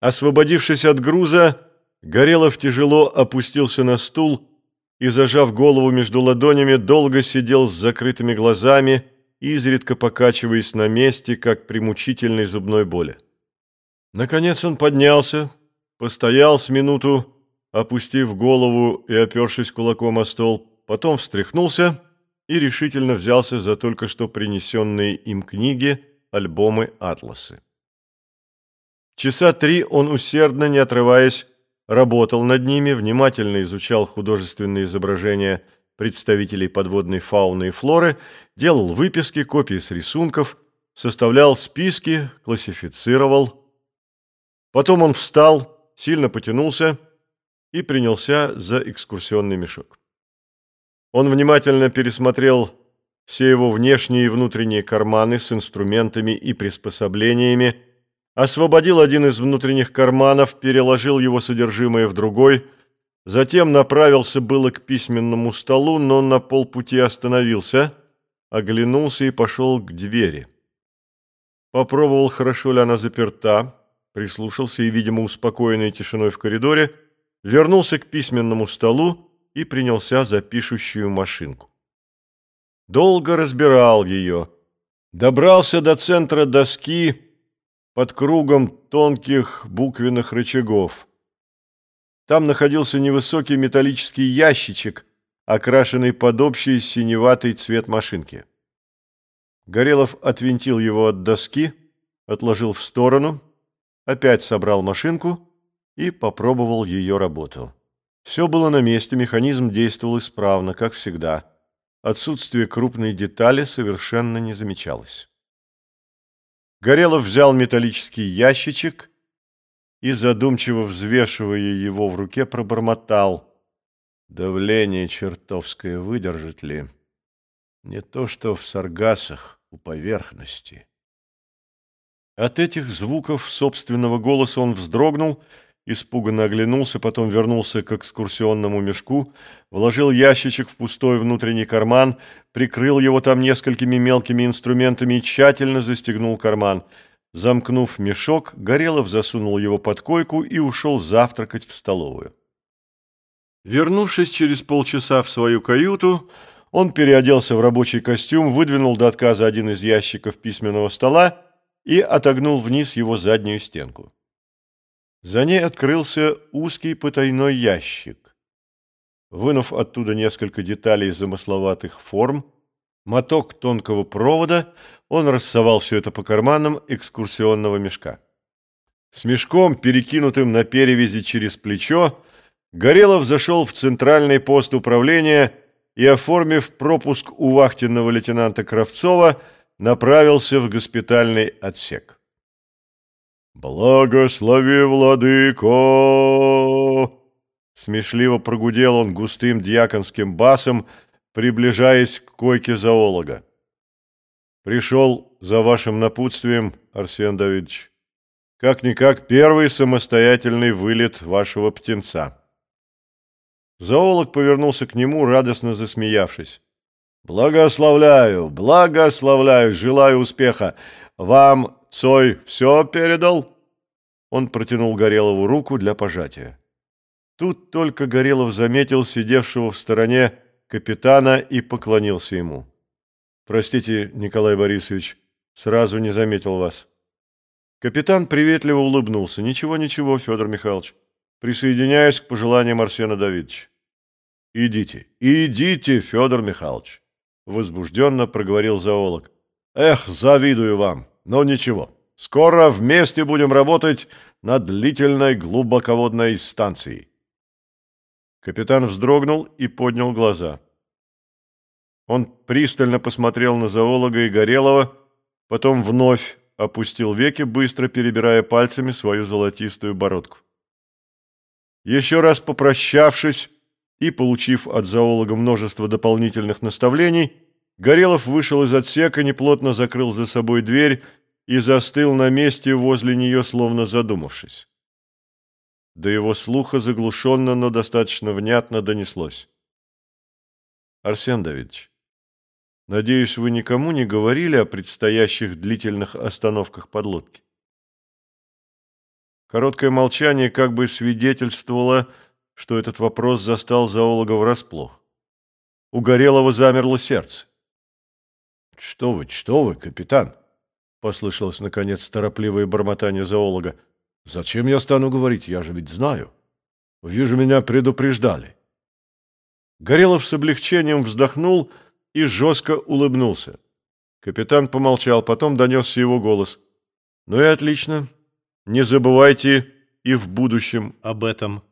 Освободившись от груза, Горелов тяжело опустился на стул и, зажав голову между ладонями, долго сидел с закрытыми глазами, изредка покачиваясь на месте, как при мучительной зубной боли. Наконец он поднялся, постоял с минуту, опустив голову и опершись кулаком о стол, потом встряхнулся и решительно взялся за только что принесенные им книги, альбомы, атласы. Часа три он усердно, не отрываясь, работал над ними, внимательно изучал художественные изображения представителей подводной фауны и флоры, делал выписки, копии с рисунков, составлял списки, классифицировал. Потом он встал, сильно потянулся и принялся за экскурсионный мешок. Он внимательно пересмотрел все его внешние и внутренние карманы с инструментами и приспособлениями, освободил один из внутренних карманов, переложил его содержимое в другой, затем направился было к письменному столу, но на полпути остановился, оглянулся и пошел к двери. Попробовал, хорошо ли она заперта, прислушался и, видимо, успокоенной тишиной в коридоре, вернулся к письменному столу и принялся за пишущую машинку. Долго разбирал ее, добрался до центра доски, под кругом тонких буквенных рычагов. Там находился невысокий металлический ящичек, окрашенный под общий синеватый цвет машинки. Горелов отвинтил его от доски, отложил в сторону, опять собрал машинку и попробовал ее работу. Все было на месте, механизм действовал исправно, как всегда. Отсутствие крупной детали совершенно не замечалось. Горелов взял металлический ящичек и, задумчиво взвешивая его в руке, пробормотал. Давление чертовское выдержит ли? Не то что в саргасах у поверхности. От этих звуков собственного голоса он вздрогнул испуганно оглянулся, потом вернулся к экскурсионному мешку, вложил ящичек в пустой внутренний карман, прикрыл его там несколькими мелкими инструментами и тщательно застегнул карман. Замкнув мешок, Горелов засунул его под койку и ушел завтракать в столовую. Вернувшись через полчаса в свою каюту, он переоделся в рабочий костюм, выдвинул до отказа один из ящиков письменного стола и отогнул вниз его заднюю стенку. За ней открылся узкий потайной ящик. Вынув оттуда несколько деталей замысловатых форм, моток тонкого провода, он рассовал все это по карманам экскурсионного мешка. С мешком, перекинутым на перевязи через плечо, Горелов зашел в центральный пост управления и, оформив пропуск у вахтенного лейтенанта Кравцова, направился в госпитальный отсек. «Благослови, владыко!» Смешливо прогудел он густым дьяконским басом, приближаясь к койке зоолога. «Пришел за вашим напутствием, Арсен Давидович. Как-никак первый самостоятельный вылет вашего птенца». Зоолог повернулся к нему, радостно засмеявшись. «Благословляю, благословляю, желаю успеха. Вам Цой все передал?» Он протянул Горелову руку для пожатия. Тут только Горелов заметил сидевшего в стороне капитана и поклонился ему. «Простите, Николай Борисович, сразу не заметил вас». Капитан приветливо улыбнулся. «Ничего, ничего, Федор Михайлович. Присоединяюсь к пожеланиям Арсена Давидовича». «Идите, идите, Федор Михайлович», — возбужденно проговорил зоолог. «Эх, завидую вам. Но ничего, скоро вместе будем работать на длительной глубоководной станции. Капитан вздрогнул и поднял глаза. Он пристально посмотрел на зоолога и Горелого, потом вновь опустил веки, быстро перебирая пальцами свою золотистую бородку. Еще раз попрощавшись и получив от зоолога множество дополнительных наставлений, Горелов вышел из отсека, неплотно закрыл за собой дверь и застыл на месте возле нее, словно задумавшись. До его слуха заглушенно, но достаточно внятно донеслось. «Арсен Давидович, надеюсь, вы никому не говорили о предстоящих длительных остановках подлодки?» Короткое молчание как бы свидетельствовало, что этот вопрос застал зоолога врасплох. У Горелого замерло сердце. «Что вы, что вы, капитан?» — послышалось, наконец, торопливое бормотание зоолога. «Зачем я стану говорить? Я же ведь знаю. Вы же меня предупреждали». Горелов с облегчением вздохнул и жестко улыбнулся. Капитан помолчал, потом донесся его голос. «Ну и отлично. Не забывайте и в будущем об этом».